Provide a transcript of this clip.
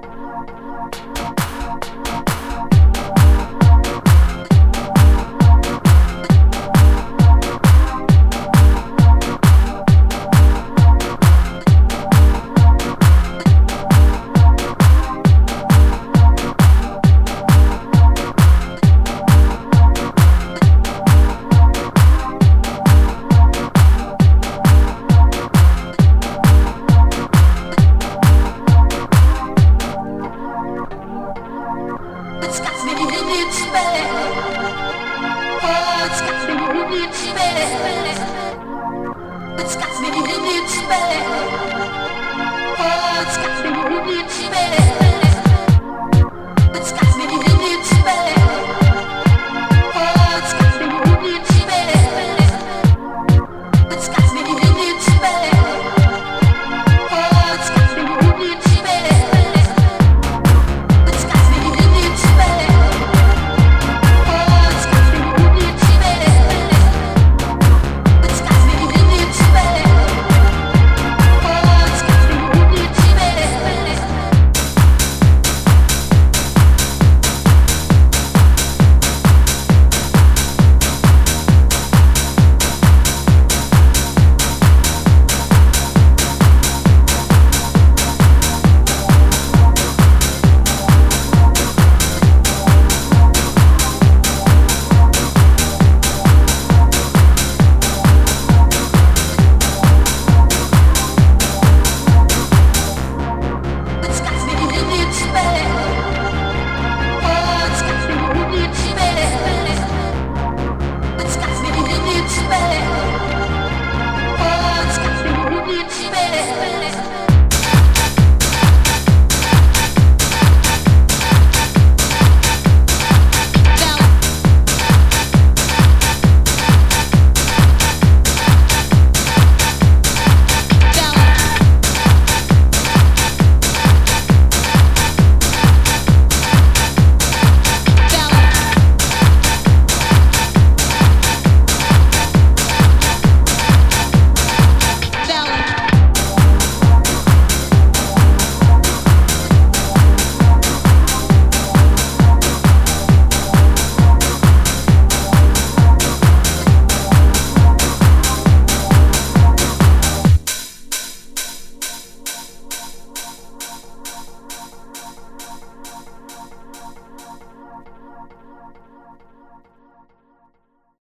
Thank you. It's got me in its belly.